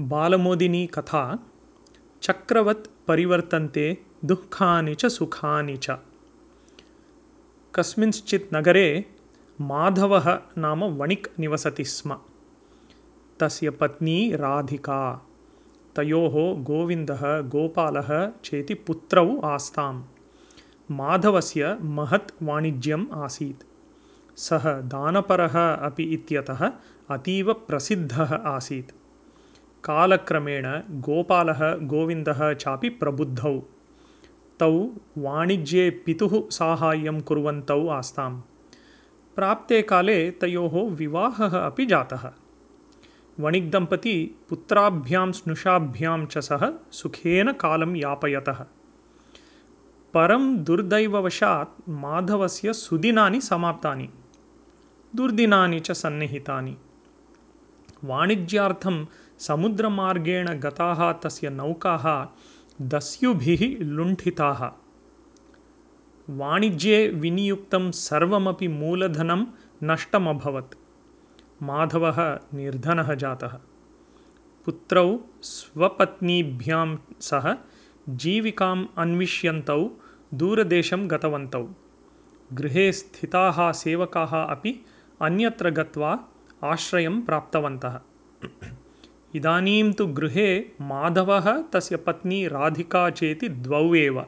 बालमोदिनी कथा, चक्रवत् परिवर्तन्ते दुःखानि च सुखानि च। कस्मिंश्चित् नगरे माधवः नाम वणिक् निवसति स्म। तस्य पत्नी राधिका, तयोः गोविन्दः गोपालः चेति पुत्रौ आस्ताम्। माधवस्य महत् वाणिज्यम् आसीत्। सः दानपरः अपि इत्यतः अतीवप्रसिद्धः आसीत्। कालक्रमेण गोपालः गोविन्दः चापि प्रबुद्धौ। तौ वाणिज्ये पितुः साहाय्यं कुर्वन्तौ आस्ताम्। प्राप्ते काले तयोः विवाहः अपि जातः। वणिक्दम्पती पुत्राभ्यां स्नुषाभ्यां च सह सुखेन कालं यापयतः। परं दुर्दैववशात् माधवस्य सुदिनानि समाप्तानि। दुर्दिनानि च सन्निहितानि वाणिज्यार्थं समुद्रमार्गेण गताः तस्य नौकाः दस्युभिः लुण्ठिताः। वाणिज्ये विनियुक्तं सर्वमपि मूलधनं नष्टमभवत्। माधवः निर्धनः जातः। पुत्रौ स्वपत्नीभ्यां सह जीविकाम् अन्विष्यन्तौ दूरदेशं गतवन्तौ। गृहे स्थिताः सेवकाः अपि अन्यत्र गत्वा आश्रयं प्राप्तवन्तः। इदानीं तु गृहे माधवः तस्य पत्नी राधिका चेति द्वौ एव।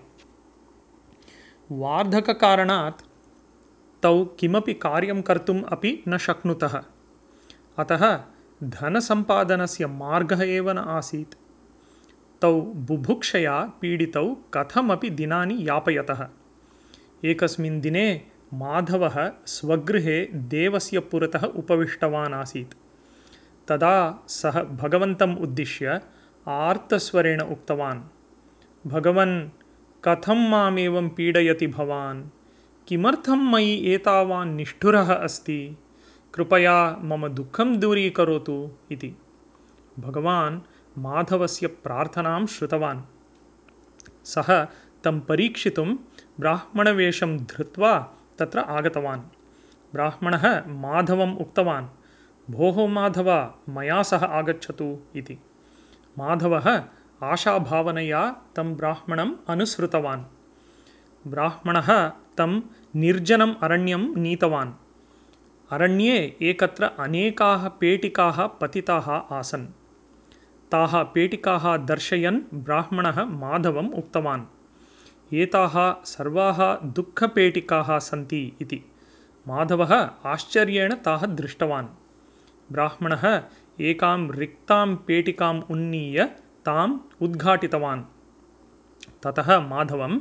वार्धककारणात् तौ किमपि कार्यं कर्तुम् अपि न शक्नुतः। अतः धनसम्पादनस्य मार्गः एव न आसीत्। तौ बुभुक्षया पीडितौ कथमपि दिनानि यापयतः। एकस्मिन् दिने माधवः स्वगृहे देवस्य पुरतः उपविष्टवान् आसीत् तदा सः भगवन्तम् उद्दिश्य आर्तस्वरेण उक्तवान् भगवन् कथं माम् एवं पीडयति भवान्? किमर्थं मयि एतावान् निष्ठुरः अस्ति? कृपया मम दुःखं दूरीकरोतु इति। भगवान् माधवस्य प्रार्थनां श्रुतवान्। सः तं परीक्षितुं ब्राह्मणवेषं धृत्वा तत्र आगतवान्। ब्राह्मणः माधवम् उक्तवान् भोः माधव मया सह आगच्छतु इति। माधवः आशाभावनया तं ब्राह्मणम् अनुसृतवान्। ब्राह्मणः तं निर्जनम् अरण्यं नीतवान्। अरण्ये एकत्र अनेकाः पेटिकाः पतिताः आसन्। ताः पेटिकाः दर्शयन् ब्राह्मणः माधवम् उक्तवान् एताः सर्वाः दुःखपेटिकाः सन्ति इति। माधवः आश्चर्येण ताः दृष्टवान्। ब्राह्मणः एकां रिक्तां पेटिकाम् उन्नीय ताम् उद्घाटितवान्। ततः माधवम्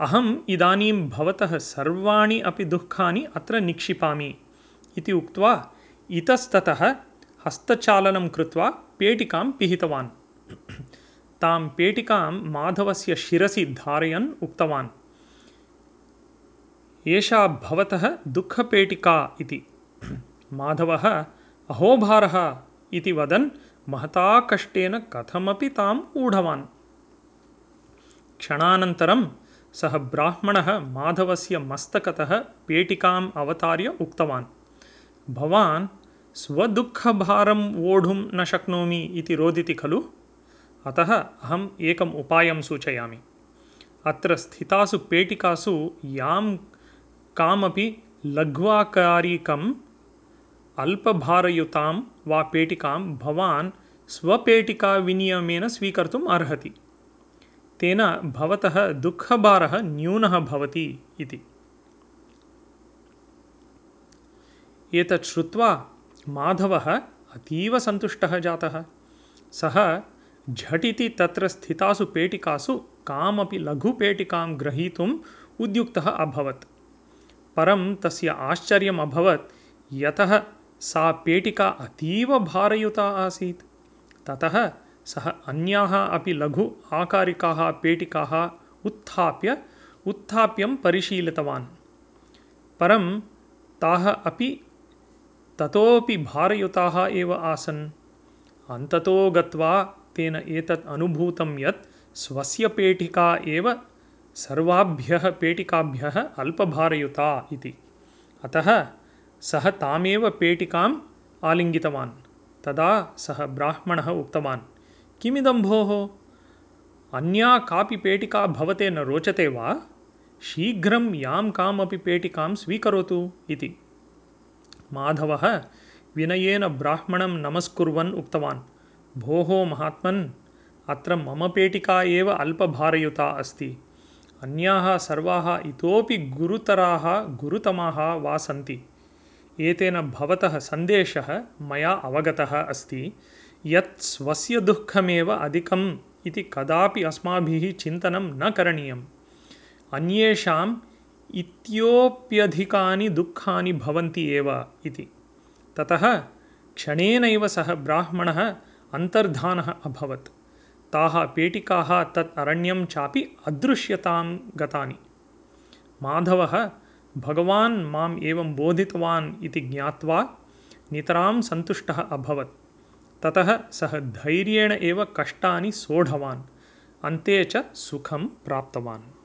अहम् इदानीं भवतः सर्वाणि अपि दुःखानि अत्र निक्षिपामि इति उक्त्वा इतस्ततः हस्तचालनं कृत्वा पेटिकां पिहितवान् तां पेटिकां माधवस्य शिरसि धारयन् उक्तवान्। एषा भवतः दुःखपेटिका इति। माधवः अहोभारः इति वदन् महता कष्टेन कथमपि ताम् ऊढवान्। क्षणानन्तरं सः ब्राह्मणः माधवस्य मस्तकतः पेटिकाम् अवतार्य उक्तवान्। भवान्, स्वदुःखभारं वोढुं न शक्नोमि इति रोदिति खलु? अतः अहम् एकम् उपायं सूचयामि। अत्र स्थितासु पेटिकासु यां कामपि लघ्वाकारिकम् अल्पभारयुतां वा पेटिकां भवान् स्वपेटिकाविनियमेन स्वीकर्तुम् अर्हति। तेन भवतः दुःखभारः न्यूनः भवति इति। एतत् श्रुत्वा माधवः अतीवसन्तुष्टः जातः। सः झटिति तत्र स्थितासु पेटिकासु कामपि लघुपेटिकां ग्रहीतुम् उद्युक्तः अभवत्। परं तस्य आश्चर्यम् अभवत् यतः सा पेटिका अतीवभारयुता आसीत्। ततः सः अन्याः अपि लघु आकारिकाः पेटिकाः उत्थाप्य उत्थाप्यं परिशीलितवान्। परं ताः अपि ततोपि भारयुताः एव आसन्। अन्ततो गत्वा तेन एतत् अनुभूतं यत् स्वस्य पेटिका एव सर्वाभ्यः पेटिकाभ्यः अल्पभारयुता इति। अतः सः तामेव पेटिकाम् आलिङ्गितवान्। तदा सः ब्राह्मणः उक्तवान् किमिदं भोः? अन्या कापि पेटिका भवते न रोचते वा? शीघ्रं यां कामपि पेटिकां स्वीकरोतु इति। माधवः विनयेन ब्राह्मणं नमस्कुर्वन् उक्तवान् भोः महात्मन् अत्र मम पेटिका एव अल्पभारयुता अस्ति। अन्याः सर्वाः इतोपि गुरुतराः गुरुतमाः वा सन्ति एतेन भवतः सन्देशः मया अवगतः अस्ति। यत् स्वस्य दुःखमेव अधिकम् इति कदापि अस्माभिः चिन्तनं न करणीयम्। अन्येषाम् इतोप्यधिकानि दुःखानि भवन्ति एव इति। ततः क्षणेनैव सः ब्राह्मणः अन्तर्धानः अभवत्। ताः पेटिकाः तत् अरण्यं चापि अदृश्यतां गतानि। माधवः भगवान् माम् एवं बोधितवान् इति ज्ञात्वा नितरां सन्तुष्टः अभवत्। ततः सः धैर्येण एव कष्टानि सोढवान्। अन्ते च सुखं प्राप्तवान्